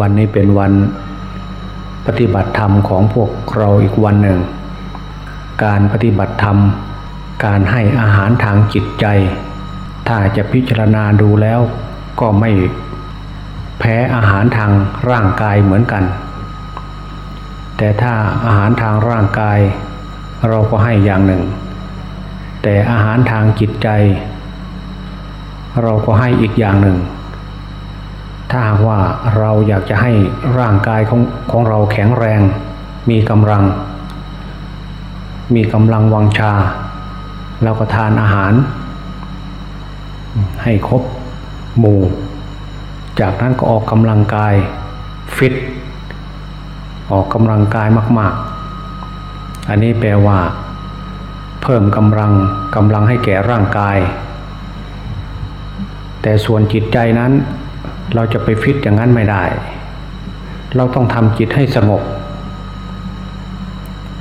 วันนี้เป็นวันปฏิบัติธรรมของพวกเราอีกวันหนึ่ง การปฏิบัติธรรม การให้อาหารทางจิตใจ ถ้าจะพิจารณาดูแล้วก็ไม่แพ้อาหารทางร่างกายเหมือนกัน แต่ถ้าอาหารทางร่างกาย เราก็ให้อย่างหนึ่ง แต่อาหารทางจิตใจ เราก็ให้อีกอย่างหนึ่ง ถ้าว่าเราอยากจะให้ร่างกายของของเราแข็งแรง มีกำลัง มีกำลังวังชา เราก็ทานอาหาร ให้ครบหมู่ จากนั้นก็ออกกำลังกายฟิต ออกกำลังกายมาก ๆ อันนี้แปลว่า เพิ่มกำลังกำลังให้แก่ร่างกาย แต่ส่วนจิตใจนั้น เราจะไปฟิตอย่างนั้นไม่ได้ เราต้องทำจิตให้สงบ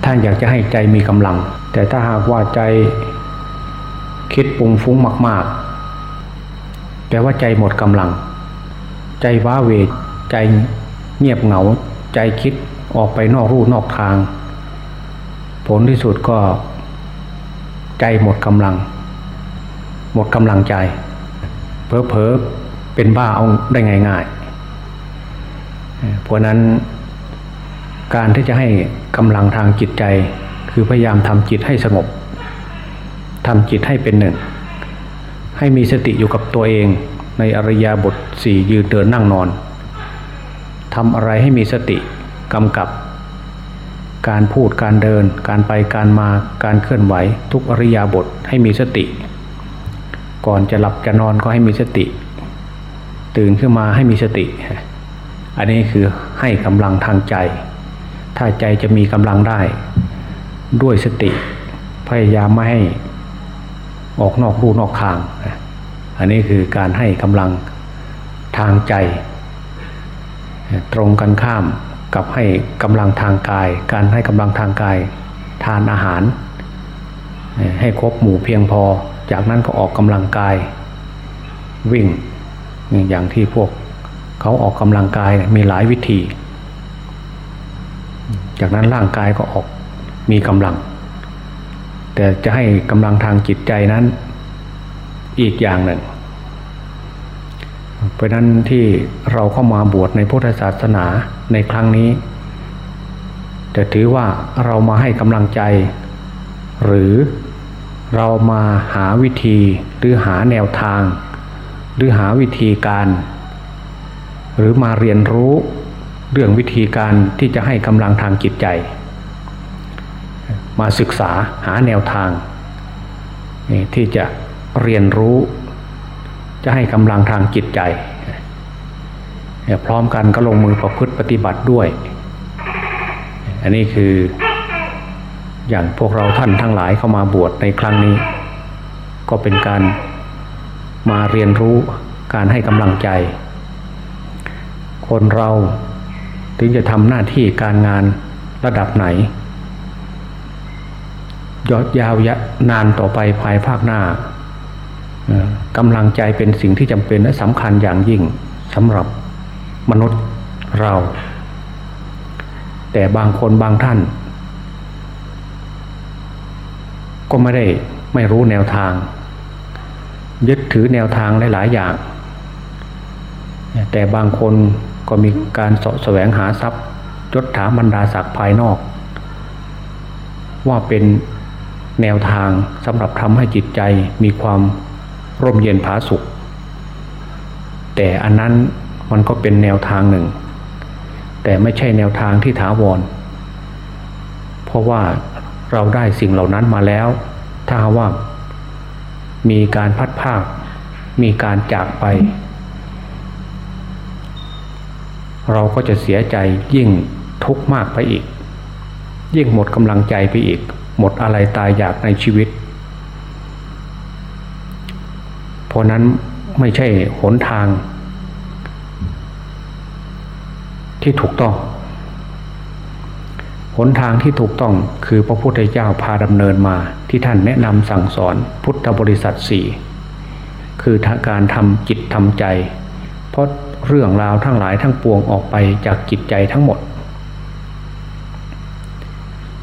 ถ้าอยากจะให้ใจมีกำลัง แต่ถ้าหากว่าใจคิดปุ่งฟุ้งมาก ๆ แปลว่าใจหมดกำลัง ใจว้าเวใจเงียบเหงา ใจคิดออกไปนอกรูนอกทาง ผลที่สุดก็ ใจหมดกำลัง หมดกำลังใจ เพอเพอ เป็นบ้าเอาได้ง่ายๆ เพราะนั้นการที่จะให้กำลังทางจิตใจ คือพยายามทำจิตให้สงบทำจิตให้เป็นหนึ่ง ให้มีสติอยู่กับตัวเองในอริยบทสี่ยืนเดินนั่งนอนทำอะไรให้มีสติกำกับ การพูดการเดิน การไปการมาการเคลื่อนไหว ทุกอริยบทให้มีสติ ก่อนจะหลับจะนอนก็ให้มีสติ ตื่นขึ้นมาให้มีสติ อันนี้คือให้กำลังทางใจ ถ้าใจจะมีกำลังได้ ด้วยสติ พยายามไม่ให้ออกนอกรูนอกทาง อันนี้คือการให้กำลังทางใจ ตรงกันข้ามกับให้กำลังทางกาย การให้กำลังทางกาย ทานอาหาร ให้ครบหมู่เพียงพอ จากนั้นก็ออกกำลังกาย วิ่ง อย่างที่พวกเขาออกกำลังกายมีหลายวิธี จากนั้นร่างกายก็ออกมีกำลัง แต่จะให้กำลังทางจิตใจนั้นอีกอย่างหนึ่ง เพราะนั้นที่เราเข้ามาบวชในพุทธศาสนาในครั้งนี้ จะถือว่าเรามาให้กำลังใจ หรือเรามาหาวิธีหรือหาแนวทาง หรือหาวิธีการ หรือมาเรียนรู้เรื่องวิธีการที่จะให้กำลังทางจิตใจ มาศึกษาหาแนวทาง ที่จะเรียนรู้ จะให้กำลังทางจิตใจ พร้อมกันก็ลงมือประพฤติปฏิบัติด้วย อันนี้คืออย่างพวกเราท่านทั้งหลายเข้ามาบวชในครั้งนี้ ก็เป็นการ มาเรียนรู้การให้กำลังใจ คนเราถึงจะทำหน้าที่การงานระดับไหนยอดยาวยนานต่อไปภายภาคหน้ากำลังใจเป็นสิ่งที่จำเป็นและสำคัญอย่างยิ่งสำหรับมนุษย์เรา แต่บางคนบางท่าน ก็ไม่ได้ไม่รู้แนวทาง ยึดถือแนวทางหลายๆอย่าง แต่บางคนก็มีการสะแสวงหาทรัพย์ยศถาบรรดาศักดิ์ภายนอก ว่าเป็นแนวทางสำหรับทำให้จิตใจมีความร่มเย็นผาสุข แต่อันนั้นมันก็เป็นแนวทางหนึ่ง แต่ไม่ใช่แนวทางที่ถาวร เพราะว่าเราได้สิ่งเหล่านั้นมาแล้ว ถ้าว่า มีการพัดภาค มีการจากไป เราก็จะเสียใจยิ่งทุกข์มากไปอีก ยิ่งหมดกำลังใจไปอีก หมดอะไรตายอยากในชีวิต เพราะนั้นไม่ใช่หนทางที่ถูกต้อง หนทางที่ถูกต้องคือพระพุทธเจ้าพาดำเนินมาที่ท่านแนะนำสั่งสอนพุทธบริษัทสี่คือการทำจิตทำใจ เพราะเรื่องราวทั้งหลายทั้งปวงออกไปจากจิตใจทั้งหมด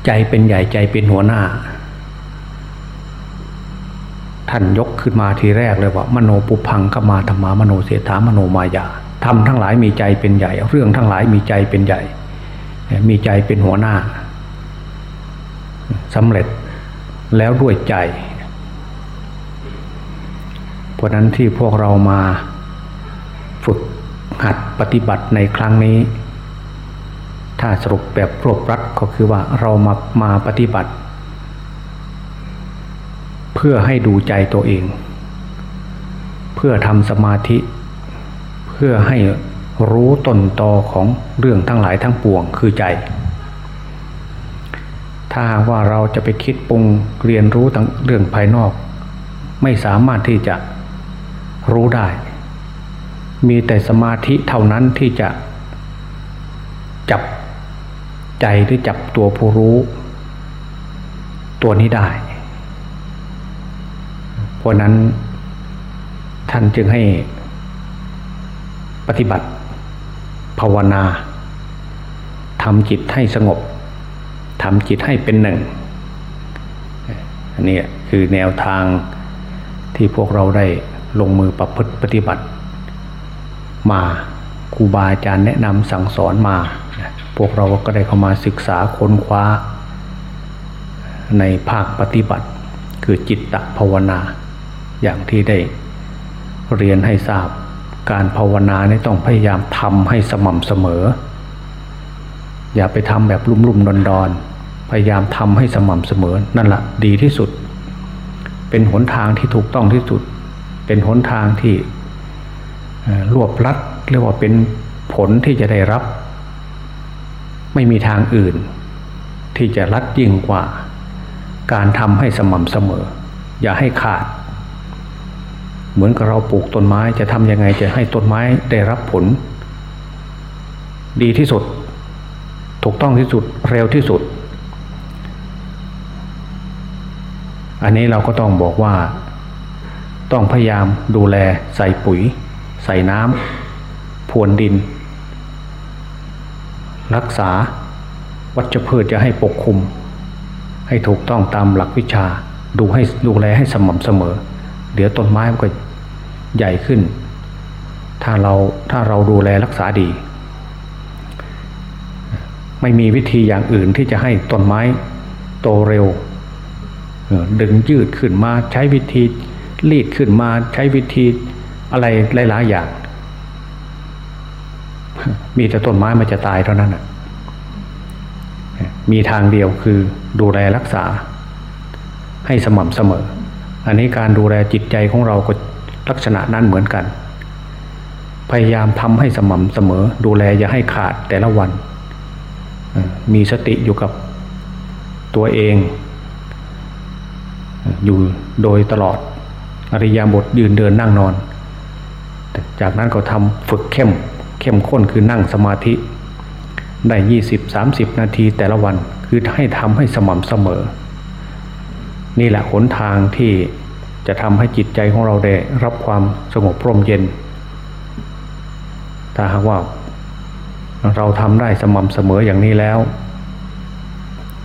ใจเป็นใหญ่ใจเป็นหัวหน้า ท่านยกขึ้นมาทีแรกเลยว่า มโนปุพังขมาธรรมามโนเสถามโนมายาทำทั้งหลายมีใจเป็นใหญ่ เรื่องทั้งหลายมีใจเป็นใหญ่ มีใจเป็นหัวหน้าสำเร็จแล้วด้วยใจ เพราะนั้นที่พวกเรามาฝึกหัดปฏิบัติในครั้งนี้ ถ้าสรุปแบบรวบรัดก็คือว่าเรามามาปฏิบัติ เพื่อให้ดูใจตัวเอง เพื่อทำสมาธิ เพื่อให้ รู้ต้นตอของเรื่องทั้งหลายทั้งปวงคือใจ ถ้าว่าเราจะไปคิดปรุงเรียนรู้ทั้งเรื่องภายนอก ไม่สามารถที่จะรู้ได้ มีแต่สมาธิเท่านั้นที่จะจับใจหรือจับตัวผู้รู้ ตัวนี้ได้ เพราะนั้นท่านจึงให้ปฏิบัติ ภาวนาทำจิตให้สงบทำจิตให้เป็นหนึ่งอันนี้คือแนวทางที่พวกเราได้ลงมือประพฤติปฏิบัติ มาครูบาอาจารย์แนะนำสั่งสอนมา พวกเราก็ได้เข้ามาศึกษาค้นคว้า ในภาคปฏิบัติ คือจิตตภาวนา อย่างที่ได้เรียนให้ทราบ การภาวนานี่ต้องพยายามทำให้สม่ำเสมอ อย่าไปทำแบบลุ่มๆดอนๆพยายามทำให้สม่ำเสมอ นั่นแหละดีที่สุด เป็นหนทางที่ถูกต้องที่สุด เป็นหนทางที่รวบลัดเรียกว่าเป็นผลที่จะได้รับ ไม่มีทางอื่น ที่จะรัดยิ่งกว่า การทำให้สม่ำเสมอ อย่าให้ขาด เหมือนกับเราปลูกต้นไม้จะทำยังไงจะให้ต้นไม้ได้รับผล ดีที่สุด ถูกต้องที่สุดเร็วที่สุด อันนี้เราก็ต้องบอกว่า ต้องพยายามดูแลใส่ปุ๋ย ใส่น้ำพรวนดิน รักษาวัชพืชจะให้ปกคลุม ให้ถูกต้องตามหลักวิชาดูให้ดูแลให้สม่ำเสมอ เดี๋ยวต้นไม้มันก็ใหญ่ขึ้น ถ้าเราถ้าเราดูแลรักษาดี ไม่มีวิธีอย่างอื่นที่จะให้ต้นไม้โตเร็ว ดึงยืดขึ้นมาใช้วิธีรีดขึ้นมาใช้วิธีอะไรหลายๆอย่าง มีแต่ต้นไม้มันจะตายเท่านั้นมีทางเดียวคือดูแลรักษาให้สม่ำเสมอ อันนี้การดูแลจิตใจของเราก็ลักษณะนั้นเหมือนกัน พยายามทำให้สม่ำเสมอ ดูแลอย่าให้ขาดแต่ละวัน มีสติอยู่กับตัวเอง อยู่โดยตลอด อริยบทยืนเดินนั่งนอน จากนั้นก็ทำฝึกเข้ม เข้มข้นคือนั่งสมาธิ ได้ยี่สิบสามสิบนาทีแต่ละวัน คือให้ทำให้สม่ำเสมอ นี่แหละหนทางที่ จะทำให้จิตใจของเราได้รับความสงบพร่มเย็น ถ้าหากว่าเราทำได้สม่ำเสมออย่างนี้แล้ว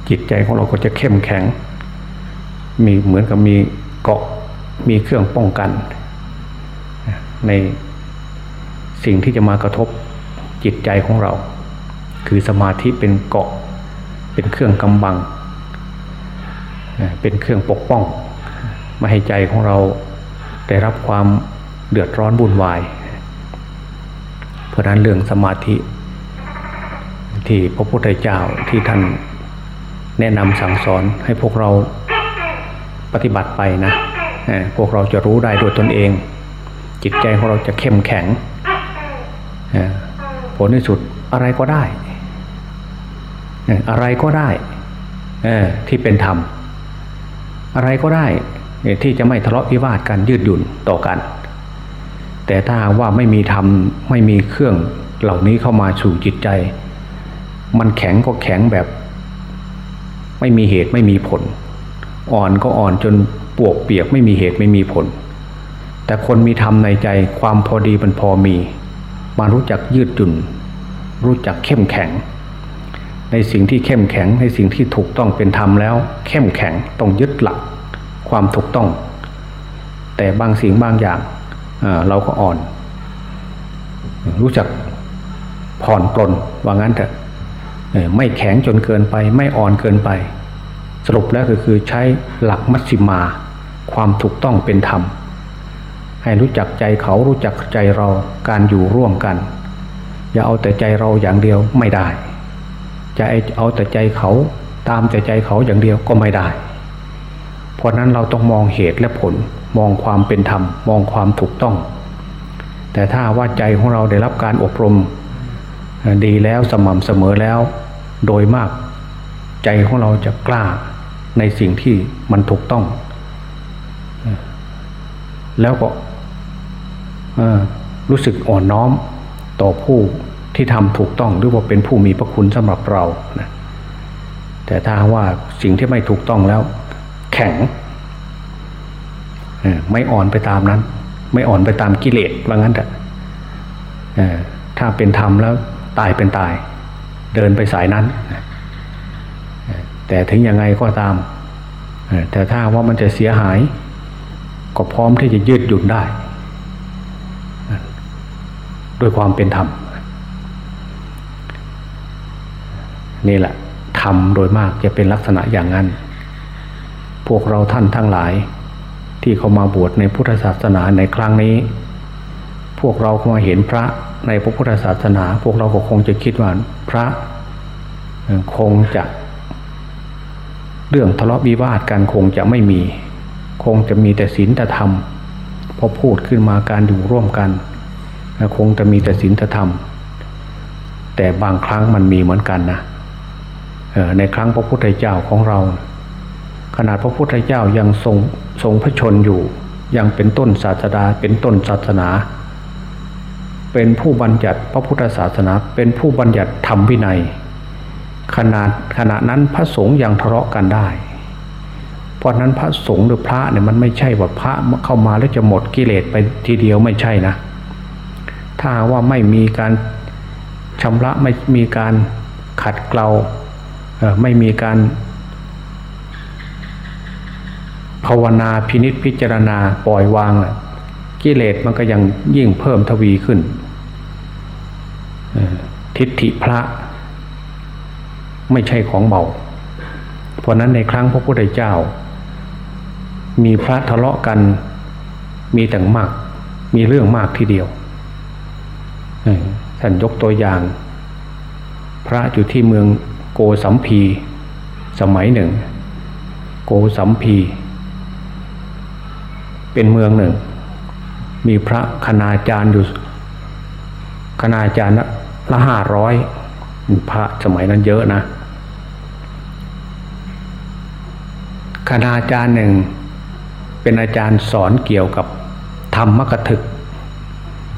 จิตใจของเราก็จะเข้มแข็ง มีเหมือนกับมีเกาะมีเครื่องป้องกัน ในสิ่งที่จะมากระทบจิตใจของเรา คือสมาธิเป็นเกาะเป็นเครื่องกำบัง เป็นเครื่องปกป้อง ไม่ให้ใจของเราได้รับความเดือดร้อนบุ่นวาย เพราะนั้นเรื่องสมาธิ ที่พระพุทธเจ้าที่ท่านแนะนำสั่งสอนให้พวกเราปฏิบัติไปนะพวกเราจะรู้ได้โดยตนเอง จิตใจของเราจะเข้มแข็งผลที่สุดอะไรก็ได้ อะไรก็ได้ที่เป็นธรรม อะไรก็ได้ ที่จะไม่ทะเลาะวิวาทกันยืดหยุ่นต่อกัน แต่ถ้าว่าไม่มีธรรมไม่มีเครื่องเหล่านี้เข้ามาสู่จิตใจ มันแข็งก็แข็งแบบ ไม่มีเหตุไม่มีผล อ่อนก็อ่อนจนปวกเปียกไม่มีเหตุไม่มีผล แต่คนมีธรรมในใจความพอดีมันพอมี มารู้จักยืดหยุ่น รู้จักเข้มแข็ง ในสิ่งที่เข้มแข็งในสิ่งที่ถูกต้องเป็นธรรมแล้ว เข้มแข็งต้องยึดหลัก ความถูกต้อง แต่บางสิ่งบางอย่างเราก็อ่อน รู้จักผ่อนปลนว่างั้นเถอะไม่แข็งจนเกินไป ไม่อ่อนเกินไป สรุปแล้วก็คือใช้หลักมัชฌิมา ความถูกต้องเป็นธรรม ให้รู้จักใจเขารู้จักใจเราการอยู่ร่วมกัน อย่าเอาแต่ใจเราอย่างเดียวไม่ได้จะเอาแต่ใจเขาตามแต่ใจเขาอย่างเดียวก็ไม่ได้ เพราะนั้นเราต้องมองเหตุและผลมองความเป็นธรรม มองความถูกต้อง แต่ถ้าว่าใจของเราได้รับการอบรม ดีแล้วสม่ำเสมอแล้ว โดยมาก ใจของเราจะกล้าในสิ่งที่มันถูกต้อง แล้วก็รู้สึกอ่อนน้อมต่อผู้ที่ทำถูกต้องหรือว่าเป็นผู้มีพระคุณสำหรับเรานะแต่ถ้าว่าสิ่งที่ไม่ถูกต้องแล้ว แข็งไม่อ่อนไปตามนั้น ไม่อ่อนไปตามกิเลสว่างั้นแต่ถ้าเป็นธรรมแล้วตายเป็นตาย เดินไปสายนั้น แต่ถึงยังไงก็ตาม แต่ถ้าว่ามันจะเสียหาย ก็พร้อมที่จะยืดหยุ่นได้ ด้วยความเป็นธรรม นี่แหละธรรมโดยมากจะเป็นลักษณะอย่างนั้น พวกเราท่านทั้งหลาย ที่เขามาบวชในพุทธศาสนาในครั้งนี้ พวกเรามาเห็นพระในพระพุทธศาสนา พวกเราก็คงจะคิดว่าพระคงจะ เรื่องทะเลาะวิวาทกันคงจะไม่มี คงจะมีแต่ศีลแต่ธรรมพอพูดขึ้นมาการอยู่ร่วมกันคงจะมีแต่ศีลธรรม แต่บางครั้งมันมีเหมือนกันนะในครั้งพระพุทธเจ้าของเรา ขนาดพระพุทธเจ้ายังทรงทรงพระชนอยู่ ยังเป็นต้นศาสดาเป็นต้นศาสนา เป็นผู้บัญญัติพระพุทธศาสนา เป็นผู้บัญญัติธรรมวินัย ขนาดขณะนั้นพระสงฆ์ยังทะเลาะกันได้ เพราะนั้นพระสงฆ์หรือพระเนี่ยมันไม่ใช่ว่าพระเข้ามาแล้วจะหมดกิเลสไปทีเดียวไม่ใช่นะ ถ้าว่าไม่มีการชำระไม่มีการขัดเกลาไม่มีการ ภาวนาพินิษพิจารณาปล่อยวางกิเลสมันก็ยังยิ่งเพิ่มทวีขึ้น ทิฏฐิพระไม่ใช่ของเบาเพราะนั้นในครั้งพระพุทธเจ้า มีพระทะเลาะกันมีแต่งมาก มีเรื่องมากทีเดียวท่านยกตัวอย่าง พระอยู่ที่เมืองโกสัมพี สมัยหนึ่ง โกสัมพี เป็นเมืองหนึ่ง มีพระคณาจารย์อยู่คณาจารย์ละห้าร้อยพระสมัยนั้นเยอะนะคณาจารย์หนึ่ง เป็นอาจารย์สอนเกี่ยวกับธรรมกถึก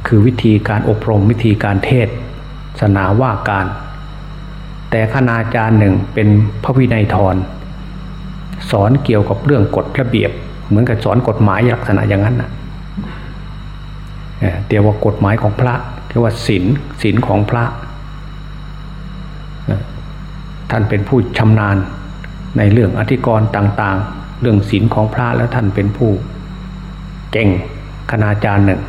คือวิธีการอบรมวิธีการเทศศาสนาว่าการ แต่คณาจารย์หนึ่งเป็นพระวินัยทรสอนเกี่ยวกับเรื่องกฎระเบียบ เหมือนกับสอนกฎหมายลักษณะอย่างนั้นนะเดี๋ยวว่ากฎหมายของพระเรียกว่าศีลศีลของพระ ท่านเป็นผู้ชำนาญในเรื่องอธิกรณ์ต่าง ๆ เรื่องศีลของพระแล้วท่านเป็นผู้เก่งคณาจารย์หนึ่ง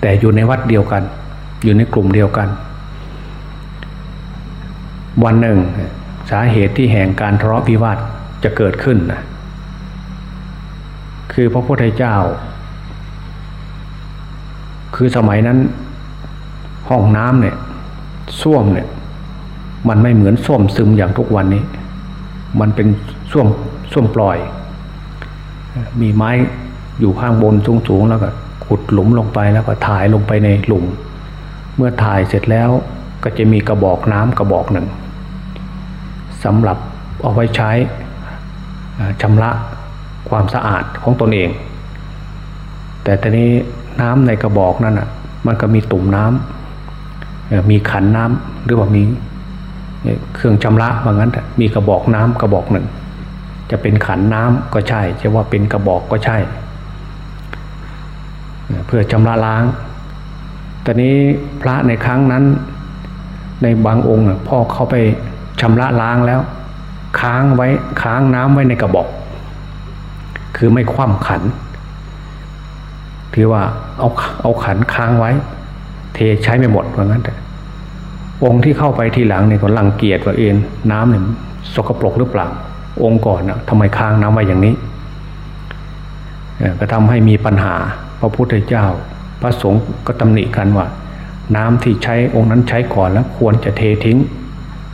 แต่อยู่ในวัดเดียวกัน อยู่ในกลุ่มเดียวกัน วันหนึ่งสาเหตุที่แห่งการทะเลาะวิวาทจะเกิดขึ้นนะ คือพระพุทธเจ้า คือสมัยนั้นห้องน้ำเนี่ยส้วมเนี่ย มันไม่เหมือนส้วมซึมอย่างทุกวันนี้ มันเป็นส้วมส้วมปล่อย มีไม้อยู่ข้างบนสูงๆแล้วก็ขุดหลุมลงไปแล้วก็ถ่ายลงไปในหลุม เมื่อถ่ายเสร็จแล้วก็จะมีกระบอกน้ำกระบอกหนึ่งสำหรับเอาไว้ใช้ชำระ ความสะอาดของตนเอง แต่ตอนนี้น้ำในกระบอกนั่นอะ มันก็มีตุ่มน้ำมีขันน้ำหรือว่ามีเครื่องชำระว่างั้นมีกระบอกน้ำกระบอกหนึ่ง จะเป็นขันน้ำก็ใช่จะว่าเป็นกระบอกก็ใช่ เพื่อชำระล้างตอนนี้พระในครั้งนั้น ในบางองค์พ่อเขาไปชำระล้างแล้ว ค้างไว้ค้างน้ำไว้ในกระบอก คือไม่คว่ำขัน ถือว่าเอาเอาขันค้างไว้ เทใช้ไม่หมดว่างั้นแต่องค์ที่เข้าไปทีหลังเนี่ยก็รังเกียจว่าเอ็นน้ำเนี่ยสกปรกหรือเปล่า องค์ก่อนนะทำไมค้างน้ำไว้อย่างนี้ก็ทำให้มีปัญหา พระพุทธเจ้า พระสงฆ์ก็ตำหนิกันว่า น้ำที่ใช้องค์นั้นใช้ก่อนแล้วควรจะเททิ้ง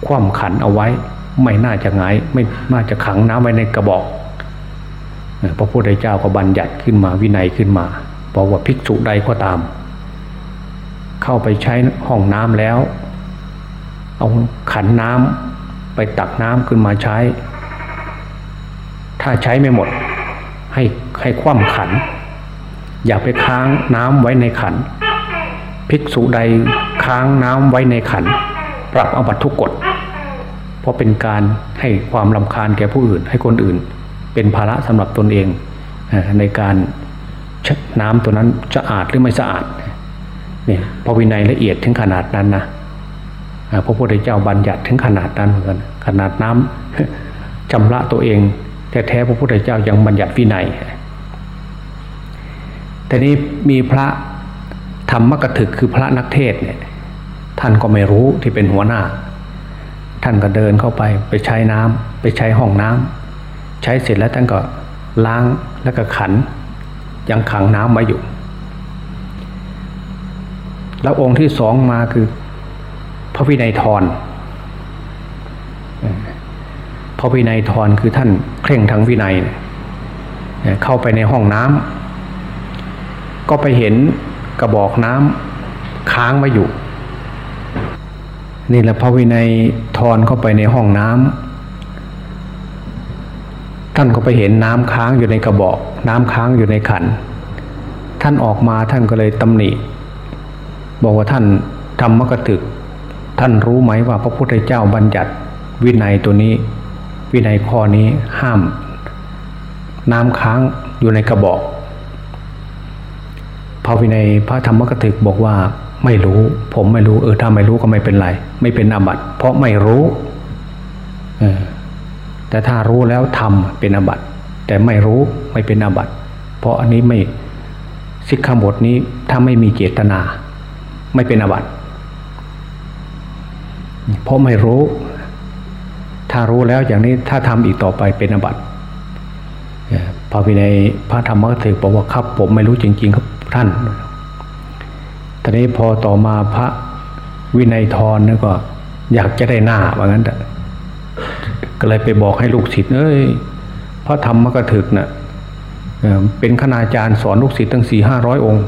คว่ำขันเอาไว้ ไม่น่าจะงายไม่น่าจะขังน้ำไว้ในกระบอก พระพุทธเจ้าก็บัญญัติขึ้นมาวินัยขึ้นมาบอกว่าภิกษุใดก็ตาม เข้าไปใช้ห้องน้ำแล้ว เอาขันน้ำไปตักน้ำขึ้นมาใช้ ถ้าใช้ไม่หมด ให้ให้คว่ำขัน อย่าไปค้างน้ำไว้ในขัน ภิกษุใดค้างน้ำไว้ในขัน ปรับอบัตทุกกฎเพราะเป็นการให้ความลำคาญแก่ผู้อื่น ให้คนอื่น เป็นภาระสำหรับตนเองในการน้ำตัวนั้นสะอาดหรือไม่สะอาดเนี่ยพระวินัยละเอียดถึงขนาดนั้นนะพระพุทธเจ้าบัญญัติถึงขนาดนั้นเหมือนกันขนาดน้ำชำระตัวเองแท้ๆพระพุทธเจ้ายังบัญญัติวินัยแต่นี้มีพระธรรมกถึกคือพระนักเทศเนี่ยท่านก็ไม่รู้ที่เป็นหัวหน้า ท่านก็เดินเข้าไปไปใช้น้ำไปใช้ห้องน้ำ ใช้เสร็จแล้วท่านก็ล้างแล้วก็ขัน ยังขังน้ำไว้อยู่ แล้วองค์ที่สองมาคือ พระวินัยทรพระวินัยทรคือท่านเคร่งทางวินัย เข้าไปในห้องน้ำก็ไปเห็นกระบอกน้ำค้างไว้อยู่ นี่แหละพระวินัยทรเข้าไปในห้องน้ำ ท่านก็ไปเห็นน้ำค้างอยู่ในกระบอก น้ำค้างอยู่ในขัน ท่านออกมาท่านก็เลยตำหนิ บอกว่าท่านธรรมกถึก ท่านรู้ไหมว่าพระพุทธเจ้าบัญญัติวินัยตัวนี้ วินัยข้อนี้ห้าม น้ำค้างอยู่ในกระบอกพระวินัยพระธรรมกถึกบอกว่าไม่รู้ ผมไม่รู้เออถ้าไม่รู้ก็ไม่เป็นไร ไม่เป็นอาบัติเพราะไม่รู้ เออ แต่ถ้ารู้แล้วทำเป็นอาบัติแต่ไม่รู้ไม่เป็นอาบัติเพราะอันนี้ไม่สิกขาบทนี้ถ้าไม่มีเจตนา ไม่เป็นอาบัติเพราะไม่รู้ ถ้ารู้แล้วอย่างนี้ถ้าทำอีกต่อไปเป็นอาบัติพระวินัยพระธรรมก็ถือบอกว่าครับผมไม่รู้จริง ๆ ครับท่านตอนนี้พอต่อมาพระวินัยทรนี่ก็อยากจะได้หน้าว่างั้นแต่ ก็เลยไปบอกให้ลูกศิษย์เอ้ยพระธรรมกถึกนะ่ะเป็นคณาจารย์สอนลูกศิษย์ตั้งสี่ห้าร้อยองค์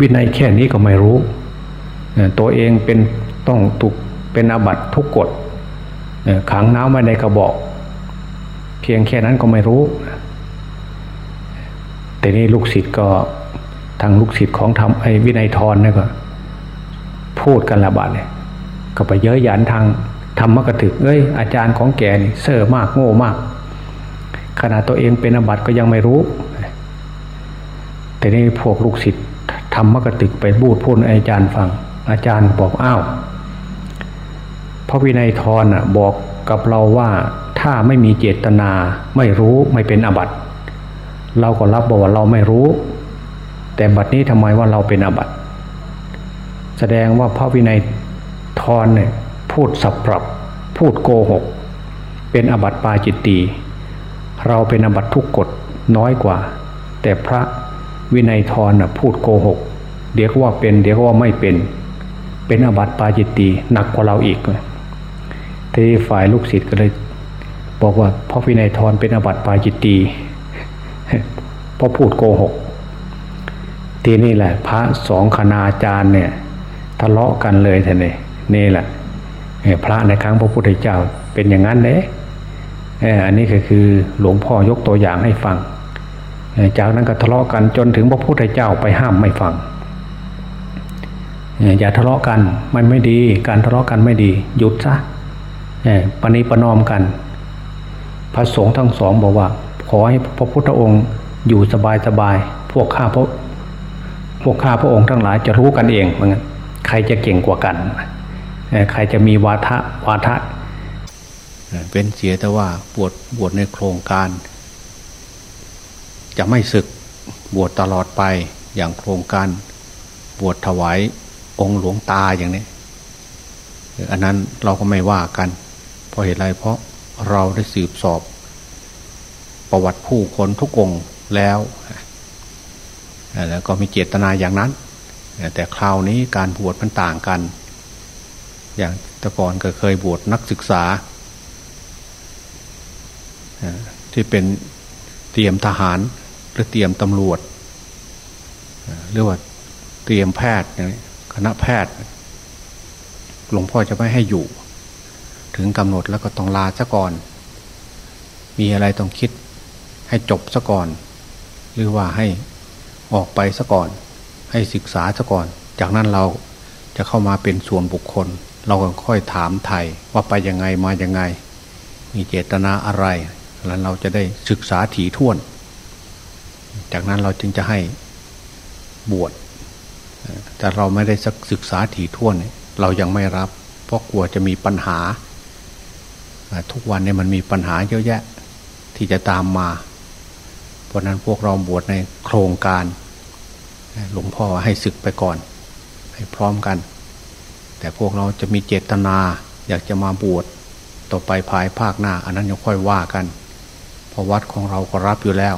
วินัยแค่นี้ก็ไม่รู้ ตัวเองเป็นต้องถูกเป็นอาบัตทุกกฎขังน้ำไว้ในกระบอก เพียงแค่นั้นก็ไม่รู้ แต่นี่ลูกศิษย์ก็ทางลูกศิษย์ของทำไอ้วินัยทรนี่ก็ พูดกันละบาดเลยก็ไปเยอะหยันทาง ธรรมกถึกเอ้ยอาจารย์ของแกนี่เซ่อมากโง่มากขนาดตัวเองเป็นอบัติก็ยังไม่รู้ แต่นี่พวกลูกศิษย์ทำมกติกไปบูดพูดอาจารย์ฟัง อาจารย์บอกอ้าวพระวินัยทรอะบอกกับเราว่าถ้าไม่มีเจตนาไม่รู้ไม่เป็นอบัติเราก็รับบอกว่าเราไม่รู้ แต่บัดนี้ทำไมว่าเราเป็นอบัติแสดงว่าพระวินัยทรเนี่ย พูดสับปรับ พูดโกหก เป็นอบัตปาจิตตีเราเป็นอบัตทุกกฎน้อยกว่า แต่พระวินัยทรพูดโกหก เดี๋ยวก็ว่าเป็น เดี๋ยวก็ว่าไม่เป็น เป็นอบัตปาจิตตีหนักกว่าเราอีกที่ฝ่ายลูกศิษย์ก็เลยบอกว่าพระวินัยทรเป็นอบัตปาจิตตีเพราะพูดโกหก ทีนี่แหละ พระสองคณาจารย์เนี่ยทะเลาะกันเลยท่านนี่นี่แหละ พระในครั้งพระพุทธเจ้าเป็นอย่างนั้นเ่ยอันนี้ก็คือหลวงพ่อยกตัวอย่างให้ฟัง จากนั้นก็ทะเลาะกันจนถึงพระพุทธเจ้าไปห้ามไม่ฟัง อย่าทะเลาะกันมันไม่ดี การทะเลาะกันไม่ดี หยุดซะปณิปนอมกัน พระสงฆ์ทั้งสองบอกว่า ขอให้พระพุทธองค์อยู่สบายสบายพวกข้าพระพวกข้าพระองค์ทั้งหลายจะรู้กันเองเหมือนกันใครจะเก่งกว่ากัน ใครจะมีวาทะวาทะเป็นเสียแต่ว่าบวชบวชในโครงการ จะไม่ศึกบวชตลอดไปอย่างโครงการ บวชถวายองค์หลวงตาอย่างนี้อันนั้นเราก็ไม่ว่ากัน เพราะเหตุไรเพราะเราได้สืบสอบ ประวัติผู้คนทุกองแล้วแล้วก็มีเจตนาอย่างนั้น แต่คราวนี้การบวชมันต่างกัน อย่างแต่ก่อนก็เคยบวชนักศึกษา ที่เป็นเตรียมทหารหรือเตรียมตำรวจหรือว่าเตรียมแพทย์คณะแพทย์หลวงพ่อจะไม่ให้อยู่ ถึงกำหนดแล้วก็ต้องลาซะก่อน มีอะไรต้องคิดให้จบซะก่อน หรือว่าให้ออกไปซะก่อน ให้ศึกษาซะก่อน จากนั้นเราจะเข้ามาเป็นส่วนบุคคล เราก็ค่อยถามไทยว่าไปยังไงมายังไง มีเจตนาอะไร แล้วเราจะได้ศึกษาถี่ถ้วน จากนั้นเราจึงจะให้บวชแต่เราไม่ได้ศึกษาถี่ถ้วน เรายังไม่รับ เพราะกลัวจะมีปัญหา ทุกวันนี้มันมีปัญหาเยอะแยะที่จะตามมา เพราะนั้นพวกเราบวชในโครงการ หลวงพ่อให้ศึกไปก่อน ให้พร้อมกัน แต่พวกเราจะมีเจตนาอยากจะมาบวชต่อไปภายภาคหน้า อันนั้นยังค่อยว่ากัน เพราะวัดของเราก็รับอยู่แล้ว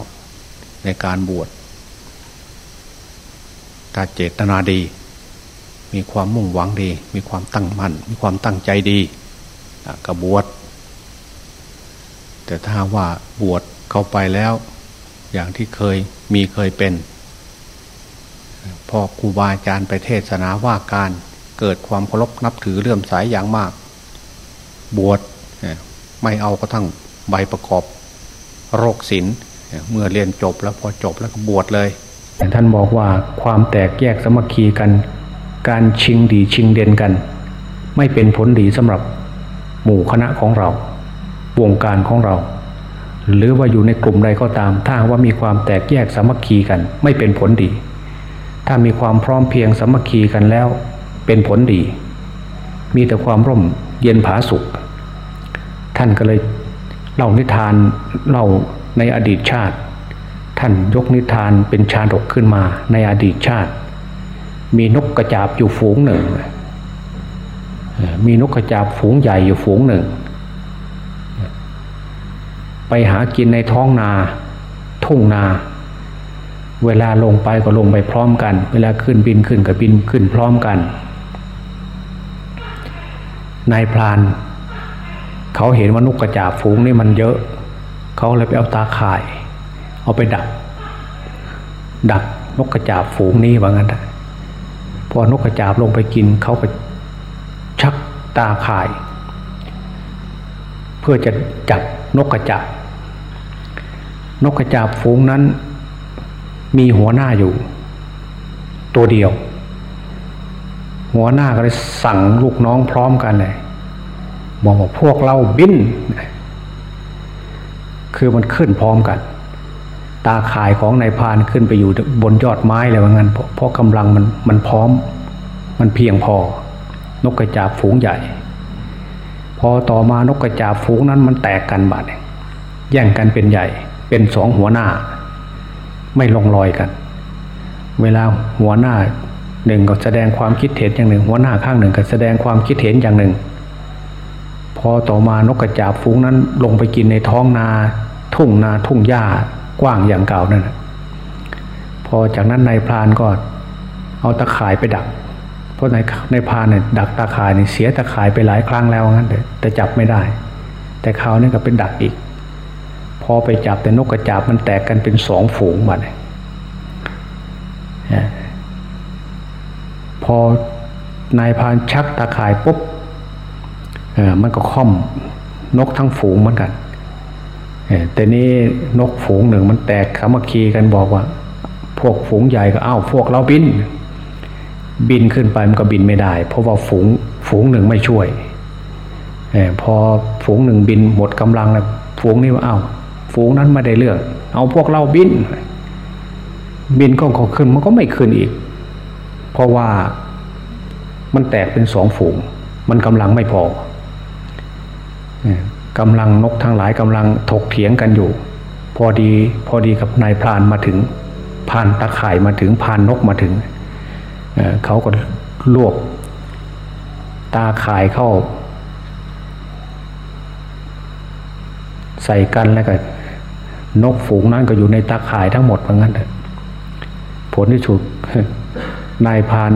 ในการบวชถ้าเจตนาดี มีความมุ่งหวังดี มีความตั้งมั่น มีความตั้งใจดีกระบวชแต่ถ้าว่าบวชเข้าไปแล้ว อย่างที่เคยมีเคยเป็นพ่อครูบาอาจารย์ไปเทศนาว่าการ เกิดความเคารพนับถือเลื่อมใสยอย่างมาก บวชไม่เอาก็ทั้งใบประกอบโรคศิลเมื่อเรียนจบแล้วพอจบแล้วก็บวชเลย ท่านบอกว่าความแตกแยกสมัคคีกัน การชิงดีชิงเด่นกัน ไม่เป็นผลดีสำหรับหมู่คณะของเรา วงการของเรา หรือว่าอยู่ในกลุ่มใดก็ตาม ถ้าว่ามีความแตกแยกสมัคคีกัน ไม่เป็นผลดี ถ้ามีความพร้อมเพียงสมัคคีกันแล้ว เป็นผลดี มีแต่ความร่มเย็นผาสุข ท่านก็เลยเล่านิทานเล่าในอดีตชาติ ท่านยกนิทานเป็นชาดกขึ้นมาในอดีตชาติ มีนกกระจาบอยู่ฝูงหนึ่ง มีนกกระจาบฝูงใหญ่อยู่ฝูงหนึ่ง ไปหากินในท้องนา ทุ่งนาเวลาลงไปก็ลงไปพร้อมกัน เวลาขึ้นบินขึ้นก็บินขึ้นพร้อมกัน นายพราน เขาเห็นว่านกกระจาบฝูงนี่มันเยอะ เขาเลยไปเอาตาข่าย เอาไปดัก ดักนกกระจาบฝูงนี้ว่างั้นพอนกกระจาบลงไปกินเขาไปชักตาข่าย เพื่อจะจับนกกระจาบนกกระจาบฝูงนั้น มีหัวหน้าอยู่ ตัวเดียว หัวหน้าก็เลยสั่งลูกน้องพร้อมกันเลยบอกว่าพวกเราบิน คือมันขึ้นพร้อมกัน ตาข่ายของนายพานขึ้นไปอยู่บนยอดไม้เลยว่างั้นเพราะกำลังมันมันพร้อม มันเพียงพอ นกกระจาบฝูงใหญ่ พอต่อมานกกระจาบฝูงนั้นมันแตกกันบาดแย่งกันเป็นใหญ่ เป็นสองหัวหน้า ไม่ลงรอยกัน เวลาหัวหน้า หนึ่งก็แสดงความคิดเห็นอย่างหนึ่ง หัวหน้าข้างหนึ่งก็แสดงความคิดเห็นอย่างหนึ่ง พอต่อมานกกระจาบฝูงนั้นลงไปกินในท้องนา ทุ่งนาทุ่งหญ้ากว้างอย่างเก่านั่นพอจากนั้นนายพรานก็เอาตะข่ายไปดัก เพราะในในพรานเนี่ยดักตะข่ายเนี่ยเสียตะข่ายไปหลายครั้งแล้วงั้นแต่จับไม่ได้ แต่คราวนี้ก็เป็นดักอีก พอไปจับแต่นกกระจาบมันแตกกันเป็นสองฝูงมาเลย อนายพานชักตะข่ายปุ๊บเออมันก็ค่อมนกทั้งฝูงเหมือนกันแต่นี้นกฝูงหนึ่งมันแตกขามาคีกันบอกว่า พวกฝูงใหญ่ก็อ้าวพวกเราบิน บินขึ้นไปมันก็บินไม่ได้ เพราะว่าฝูงฝูงหนึ่งไม่ช่วยอพอฝูงหนึ่งบินหมดกำลังแล้วฝูงนี้ว่าอ้าวฝูงนั้นไม่ได้เลือกเอาพวกเราบิน บินก็ขอขึ้นมันก็ไม่ขึ้นอีก เพราะว่ามันแตกเป็นสองฝูง มันกำลังไม่พอกำลังนกทั้งหลายกำลังถกเถียงกันอยู่ พอดีพอดีกับนายพรานมาถึงพานตะข่ายมาถึงพานนกมาถึงเเขาก็ลวก ตาข่ายเข้า ใส่กันแล้วก็นกฝูงนั้นก็อยู่ในตาข่ายทั้งหมดเหมือนกันผลที่สุด นายพาน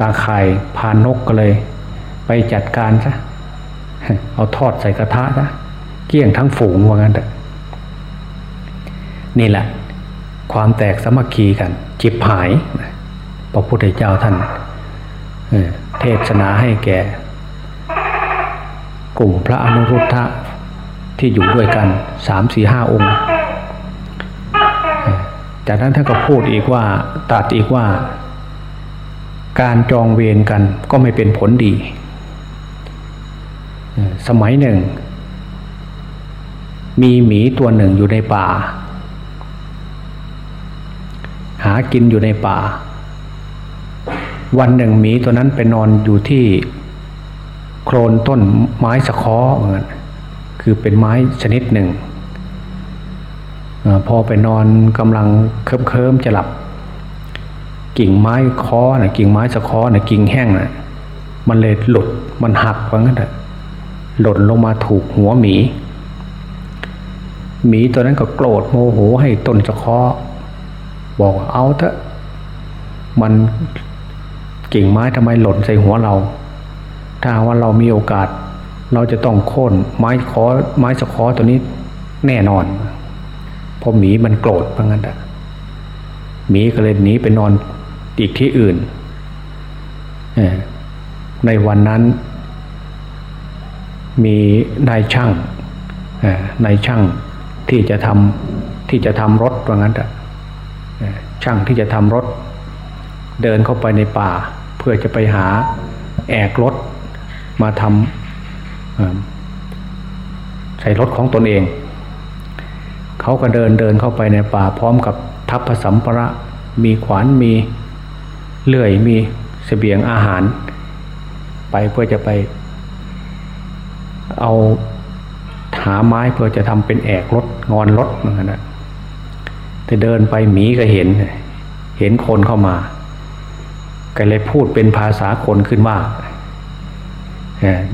ตาไข่พานนกก็เลย ไปจัดการซะเอาทอดใส่กระทะซะเกี้ยงทั้งฝูงว่างั้นแต่นี่แหละ ความแตกสมัคคีกัน จิบหาย พระพุทธเจ้าท่านเทศนาให้แก่ กลุ่มพระอนุรุทธะที่อยู่ด้วยกันสามสี่ห้าองค์ จากนั้นท่านก็พูดอีกว่าตัดอีกว่า การจองเวรกันก็ไม่เป็นผลดี สมัยหนึ่ง มีหมีตัวหนึ่งอยู่ในป่า หากินอยู่ในป่า วันหนึ่งหมีตัวนั้นไปนอนอยู่ที่โคลนต้นไม้สะเคอเหมือนกันคือเป็นไม้ชนิดหนึ่ง พอไปนอนกำลังเคิมเคิมจะหลับ กิ่งไม้คอนะกิ่งไม้สะคอนะกิ่งแห้งนะมันเลยหลุดมันหักว่างั้นเถอะหล่นลงมาถูกหัวหมี หมีตัวนั้นก็โกรธโมโหให้ต้นสะคอบอกเอาเถอะมันกิ่งไม้ทำไมหล่นใส่หัวเรา ถ้าว่าเรามีโอกาส เราจะต้องโค่นไม้คอไม้สะคอตัวนี้แน่นอนพอหมีมันโกรธเพราะงั้นอะหมีก็เลยหนีไปนอน อีกที่อื่น ในวันนั้น มีนายช่างนายช่างที่จะทำที่จะทำรถว่างั้นอะช่างที่จะทำรถ เดินเข้าไปในป่า เพื่อจะไปหาแอกรถมาทำใส่รถของตนเอง เขาก็เดินเดินเข้าไปในป่าพร้อมกับทัพผสัมภระมีขวานมี เลื่อยมีเสบียงอาหาร ไปเพื่อจะไป เอาหาไม้เพื่อจะทำเป็นแอกรถงอนรถเหมือนกันนะแต่เดินไปหมีก็เห็น เห็นคนเข้ามาก็เลยพูดเป็นภาษาคนขึ้นว่า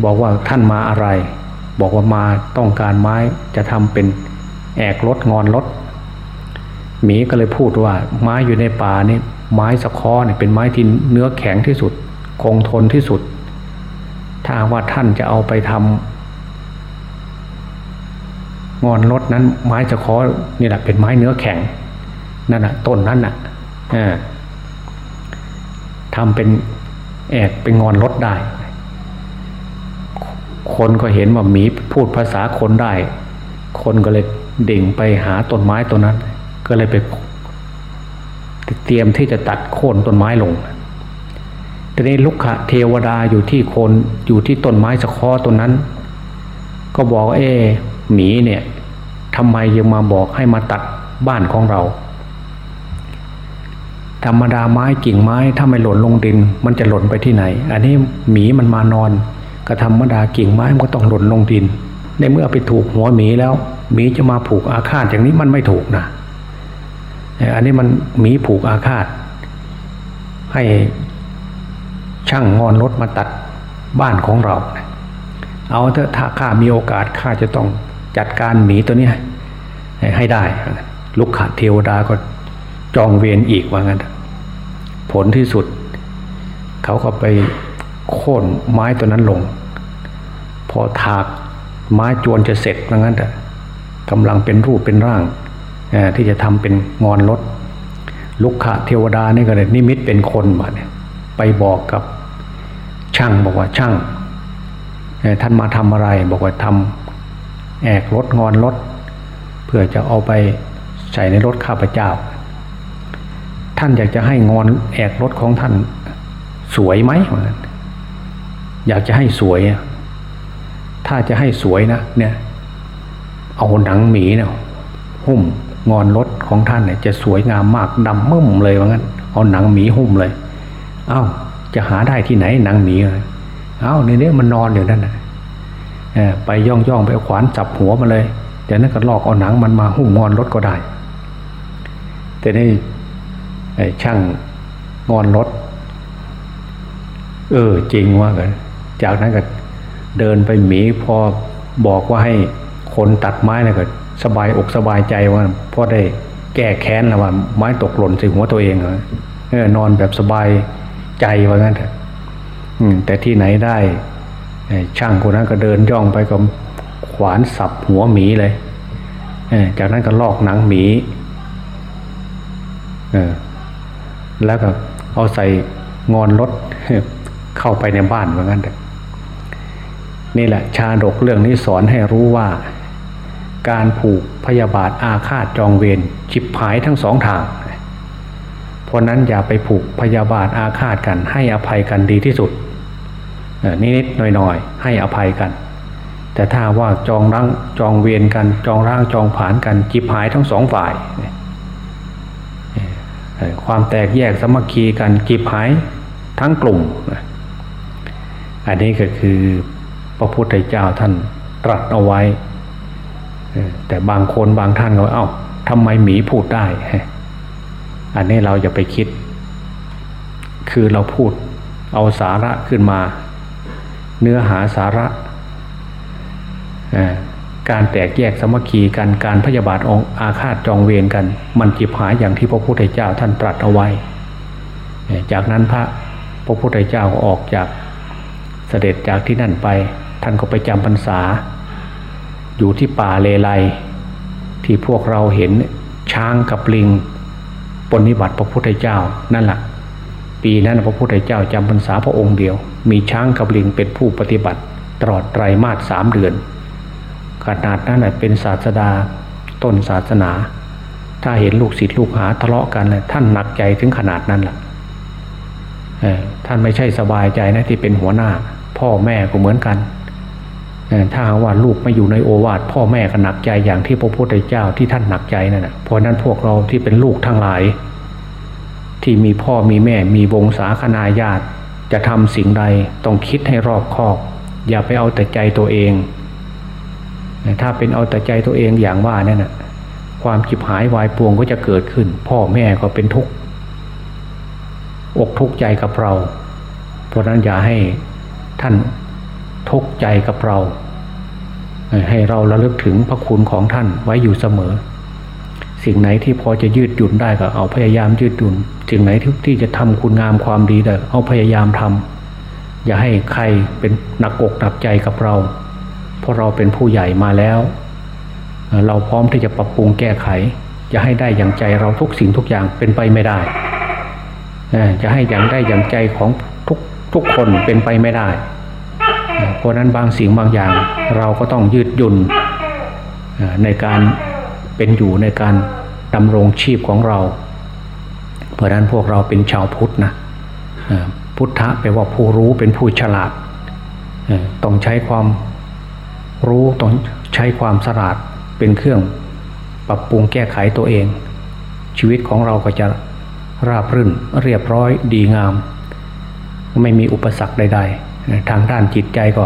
บอกว่าท่านมาอะไร บอกว่ามาต้องการไม้จะทำเป็นแอกรถงอนรถหมีก็เลยพูดว่าไม้อยู่ในป่านี่ ไม้สะคอเนี่ยเป็นไม้ที่เนื้อแข็งที่สุด คงทนที่สุด ถ้าว่าท่านจะเอาไปทำงอนรถนั้น ไม้สะคอนี่แหละเป็นไม้เนื้อแข็งนั่นแหะต้นนั้นน่ะทำเป็นแอกเป็นงอนรถได้ คนก็เห็นว่าหมีพูดภาษาคนได้ คนก็เลยดิ่งไปหาต้นไม้ต้นนั้น ก็เลยไป เตรียมที่จะตัดโค่นต้นไม้ลงทีนี้ลุกขะเทวดาอยู่ที่โคนอยู่ที่ต้นไม้สะคอต้นนั้น ก็บอกเอหมีเนี่ยทำไมยังมาบอกให้มาตัดบ้านของเรา ธรรมดาไม้กิ่งไม้ถ้าไม่หล่นลงดิน มันจะหล่นไปที่ไหน อันนี้หมีมันมานอนก็ธรรมดากิ่งไม้มันก็ต้องหล่นลงดิน ในเมื่อไปถูกหัวหมีแล้วหมีจะมาผูกอาฆาตอย่างนี้มันไม่ถูกนะ อันนี้มันหมีผูกอาฆาต ให้ช่างงอนรถมาตัดบ้านของเรา เอาเถอะถ้าข้ามีโอกาสข้าจะต้องจัดการหมีตัวนี้ให้ได้ ลุกขาเทวดาก็จองเวรอีกว่างั้น ผลที่สุด เขาก็ไปโค่นไม้ตัวนั้นลง พอถากไม้จวนจะเสร็จเพรางั้นแต่กำลังเป็นรูปเป็นร่าง ที่จะทำเป็นงอนรถลุกขะเทวดานี่ก็เลยนิมิตเป็นคนมาเนี่ยไปบอกกับช่างบอกว่าช่างท่านมาทำอะไรบอกว่าทำแอกรถงอนรถเพื่อจะเอาไปใส่ในรถข้าพเจ้า ท่านอยากจะให้งอนแอกรถของท่านสวยไหมอนกันอยากจะให้สวย ถ้าจะให้สวยนะเนี่ยเอาหนังหมีเนี่ยหุ้ม งอนรถของท่านเนี่ยจะสวยงามมากดำมึมเลยว่างั้น เอาหนังหมีหุ้มเลย เอ้า จะหาได้ที่ไหนหนังหมีเอ้าในนี้มันนอนอยู่นั่นนะไปย่องย่องไปเอาขวานจับหัวมาเลยจากนั้นก็ลอกเอาหนังมันมาหุ้มงอนรถก็ได้ แต่นี่ช่างงอนรถ เออจริงว่ากันจากนั้นก็เดินไปหมีพอบอกว่าให้คนตัดไม้นะก็ สบายอกสบายใจว่าพอได้แก้แค้นแล้วว่า ไม้ตกหล่นใส่หัวตัวเองเออนอนแบบสบายใจว่างั้นเถอะแต่ที่ไหนได้ช่างคนนั้นก็เดินย่องไปกับขวานสับหัวหมีเลยจากนั้นก็ลอกหนังหมีแล้วก็เอาใส่งอนรถเข้าไปในบ้านว่างั้นเถอะนี่แหละชาดกเรื่องนี้สอนให้รู้ว่า การผูกพยาบาทอาฆาตจองเวรจิบหายทั้งสองทาง เพราะนั้นอย่าไปผูกพยาบาทอาฆาตกัน ให้อภัยกันดีที่สุดนิดๆหน่อยๆให้อภัยกัน แต่ถ้าว่าจองร่างจองเวียนกันจองร่างจองผานกันจิบหายทั้งสองฝ่าย ความแตกแยกสมัคคีกันจิบหายทั้งกลุ่ม อันนี้ก็คือพระพุทธเจ้าท่านตรัสเอาไว้ แต่บางคนบางท่านก็เอ้าทำไมหมีพูดได้ อันนี้เราจะไปคิด คือเราพูดเอาสาระขึ้นมา เนื้อหาสาระ การแตกแยกสมัคคีกันการพยาบาทองอาฆาตจองเวรกัน มันจิบหายอย่างที่พระพุทธเจ้าท่านตรัสเอาไว้ จากนั้นพระพระพุทธเจ้าก็ออกจากเสด็จจากที่นั่นไป ท่านก็ไปจำพรรษา อยู่ที่ป่าเลไลที่พวกเราเห็นช้างกับลิงปนิบัติพระพุทธเจ้านั่นแหละปีนั้นพระพุทธเจ้าจำพรรษาพระองค์เดียว มีช้างกับลิงเป็นผู้ปฏิบัติ ตลอดไตรมาสสามเดือนขนาดนั้นเป็นศาสดาต้นศาสนา ถ้าเห็นลูกศิษย์ลูกหาทะเลาะกันเลยท่านหนักใจถึงขนาดนั้นแหละท่านไม่ใช่สบายใจนะที่เป็นหัวหน้า พ่อแม่ก็เหมือนกัน ถ้าหาว่าลูกไม่อยู่ในโอวาทพ่อแม่ก็หนักใจอย่างที่พระพุทธเจ้าที่ท่านหนักใจนั่นแหะเพราะนั้นพวกเราที่เป็นลูกทั้งหลาย ที่มีพ่อมีแม่มีวงศาคณาญาติ จะทำสิ่งใดต้องคิดให้รอบคอบ อย่าไปเอาแต่ใจตัวเอง ถ้าเป็นเอาแต่ใจตัวเองอย่างว่านั่นนะความจิบหายวายปวงก็จะเกิดขึ้น พ่อแม่ก็เป็นทุกข์อกทุกข์ใจกับเรา เพราะนั้นอย่าให้ท่าน ทุกข์ใจกับเรา ให้เราระลึกถึงพระคุณของท่านไว้อยู่เสมอ สิ่งไหนที่พอจะยืดหยุ่นได้ก็เอาพยายามยืดหยุ่นสิ่งไหนที่ที่จะทำคุณงามความดีได้เอาพยายามทำอย่าให้ใครเป็นหนักอกหนักใจกับเรา เพราะเราเป็นผู้ใหญ่มาแล้ว เราพร้อมที่จะปรับปรุงแก้ไขจะให้ได้อย่างใจเราทุกสิ่งทุกอย่างเป็นไปไม่ได้ จะให้อย่างได้อย่างใจของทุกทุกคนเป็นไปไม่ได้ ราะนั้นบางสิ่งบางอย่างเราก็ต้องยืดหยุ่นในการเป็นอยู่ในการดำรงชีพของเรา เพราะนั้นพวกเราเป็นชาวพุทธนะพุทธะแปลว่าผู้รู้เป็นผู้ฉลาดต้องใช้ความรู้ต้องใช้ความสลาดเป็นเครื่องปรับปรุงแก้ไขตัวเอง ชีวิตของเราก็จะราบรื่นเรียบร้อยดีงาม ไม่มีอุปสรรคใด ๆ ทางด้านจิตใจก็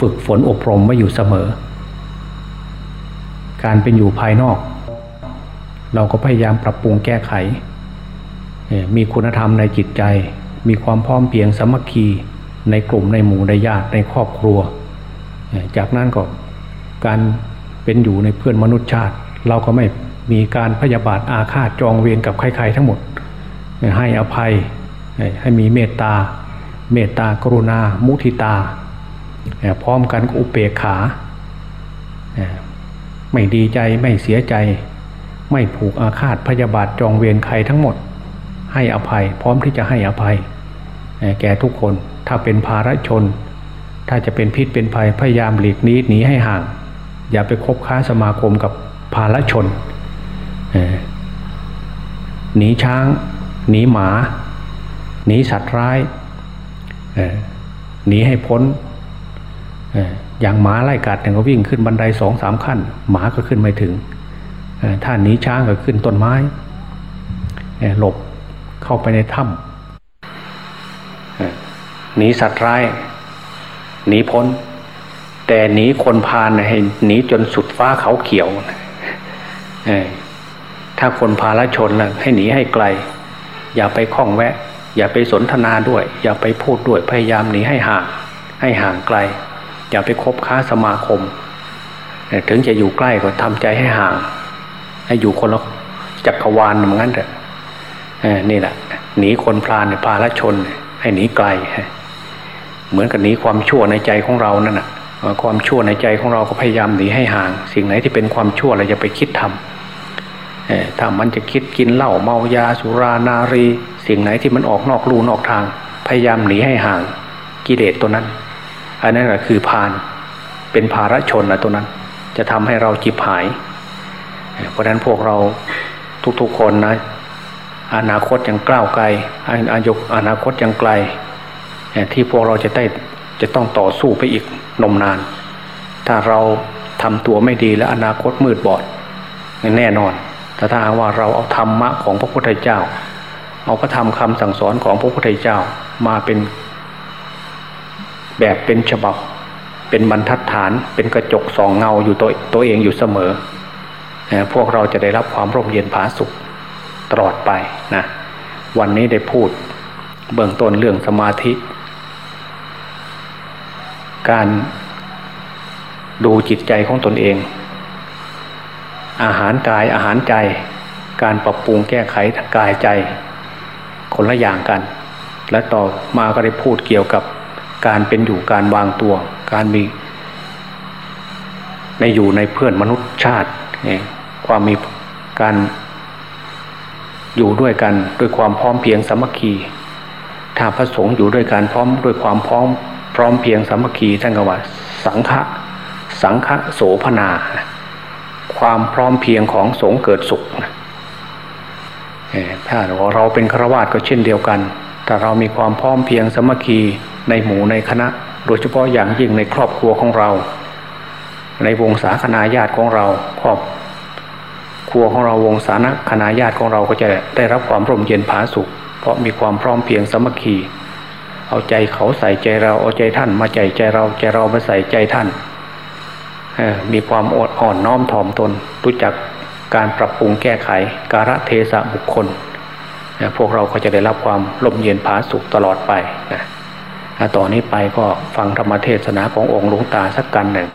ฝึกฝนอบรมไว้อยู่เสมอ การเป็นอยู่ภายนอก เราก็พยายามปรับปรุงแก้ไข มีคุณธรรมในจิตใจ มีความพร้อมเพียงสมัคคีในกลุ่มในหมู่ในญาติในครอบครัว จากนั้นก็การเป็นอยู่ในเพื่อนมนุษยชาติ เราก็ไม่มีการพยาบาทอาฆาตจองเวรกับใครๆทั้งหมด ให้อภัยให้มีเมตตา เมตตากรุณา มุทิตา พร้อมกันก็อุเบกขา ไม่ดีใจไม่เสียใจ ไม่ผูกอาฆาตพยาบาทจองเวรใครทั้งหมด ให้อภัย พร้อมที่จะให้อภัย แก่ทุกคนถ้าเป็นภาระชน ถ้าจะเป็นพิษเป็นภัยพยายามหลีกนี้หนีให้ห่าง อย่าไปคบค้าสมาคมกับภาระชนหนีช้าง หนีหมา หนีสัตว์ร้าย หนีให้พ้นอย่างหมาไล่กัดเนี่ยก็วิ่งขึ้นบันไดสองสามขั้น หมาก็ขึ้นไม่ถึงถ้าหนีช้างก็ขึ้นต้นไม้หลบเข้าไปในถ้ำหนีสัตว์ร้ายหนีพ้น แต่หนีคนพาลน่ะให้หนีจนสุดฟ้าเขาเขียวถ้าคนพาละชนล่ะให้หนีให้ไกล อย่าไปคล้องแวะ อย่าไปสนทนาด้วย อย่าไปพูดด้วยพยายามหนีให้ห่าง ให้ห่างไกล อย่าไปคบค้าสมาคม ถึงจะอยู่ใกล้ก็ทำใจให้ห่าง ให้อยู่คนละจักรวาลเหมือนกันเถอะนี่แหละหนีคนพลานพาละชน ให้หนีไกล เหมือนกับหนีความชั่วในใจของเรานั่นแหะความชั่วในใจของเราก็พยายามหนีให้ห่าง สิ่งไหนที่เป็นความชั่วเราอย่าไปคิดทำ ถ้ามันจะคิดกินเหล้าเมายาสุรานารี สิ่งไหนที่มันออกนอกลู่นอกทาง พยายามหนีให้ห่างกิเลสตัวนั้น อันนั้นแหละคือพานเป็นภาระชนนะตัวนั้น จะทำให้เราจิบหาย เพราะฉะนั้นพวกเราทุกๆคนนะ อนาคตยังกล้าวไกลอายุอนาคตยังไกล ที่พวกเราจะได้จะต้องต่อสู้ไปอีกนมนาน ถ้าเราทำตัวไม่ดีและอนาคตมืดบอดแน่นอน แต่ถ้าว่าเราเอาธรรมะของพระพุทธเจ้า เอาพระธรรมคำสั่งสอนของพระพุทธเจ้ามาเป็นแบบเป็นฉบับเป็นบรรทัดฐานเป็นกระจกส่องเงาอยู่ตัวตัวเองอยู่เสมอ พวกเราจะได้รับความร่มเย็นผาสุขตลอดไปนะวันนี้ได้พูดเบื้องต้นเรื่องสมาธิ การดูจิตใจของตนเอง อาหารกายอาหารใจ การปรับปรุงแก้ไขกายใจ คนละอย่างกัน และต่อมาก็ได้พูดเกี่ยวกับการเป็นอยู่การวางตัว การมี ในอยู่ในเพื่อนมนุษย์ชาติ ความมีการอยู่ด้วยกันด้วยความพร้อมเพียงสามัคคี ถ้าพระสงฆ์อยู่ด้วยกันพร้อมด้วยความพร้อมพร้อมเพียงสามัคคีท่านก็ว่า สังฆะสังฆะโสภนา ความพร้อมเพียงของสงเกิดสุขถ้าเราเป็นฆราวาสก็เช่นเดียวกันถ้าเรามีความพร้อมเพียงสมัคคีในหมู่ในคณะ โดยเฉพาะอย่างยิ่งในครอบครัวของเรา ในวงศาคณาญาติของเราครอบครัวของเราวงศานะคณาญาติของเราก็จะได้รับความร่มเย็นผาสุข เพราะมีความพร้อมเพียงสมัคคีเอาใจเขาใส่ใจเราเอาใจท่านมาใจใจเราใจเรามาใส่ใจท่าน มีความอดอ่อนน้อมถ่อมตน รู้จักการปรับปรุงแก้ไข การะเทศะบุคคลพวกเราก็จะได้รับความลมเย็นผาสุขตลอดไปนะต่อนนี้ไปก็ฟังธรรมเทศนาขององค์หลวงตาสักกันหนึ่ง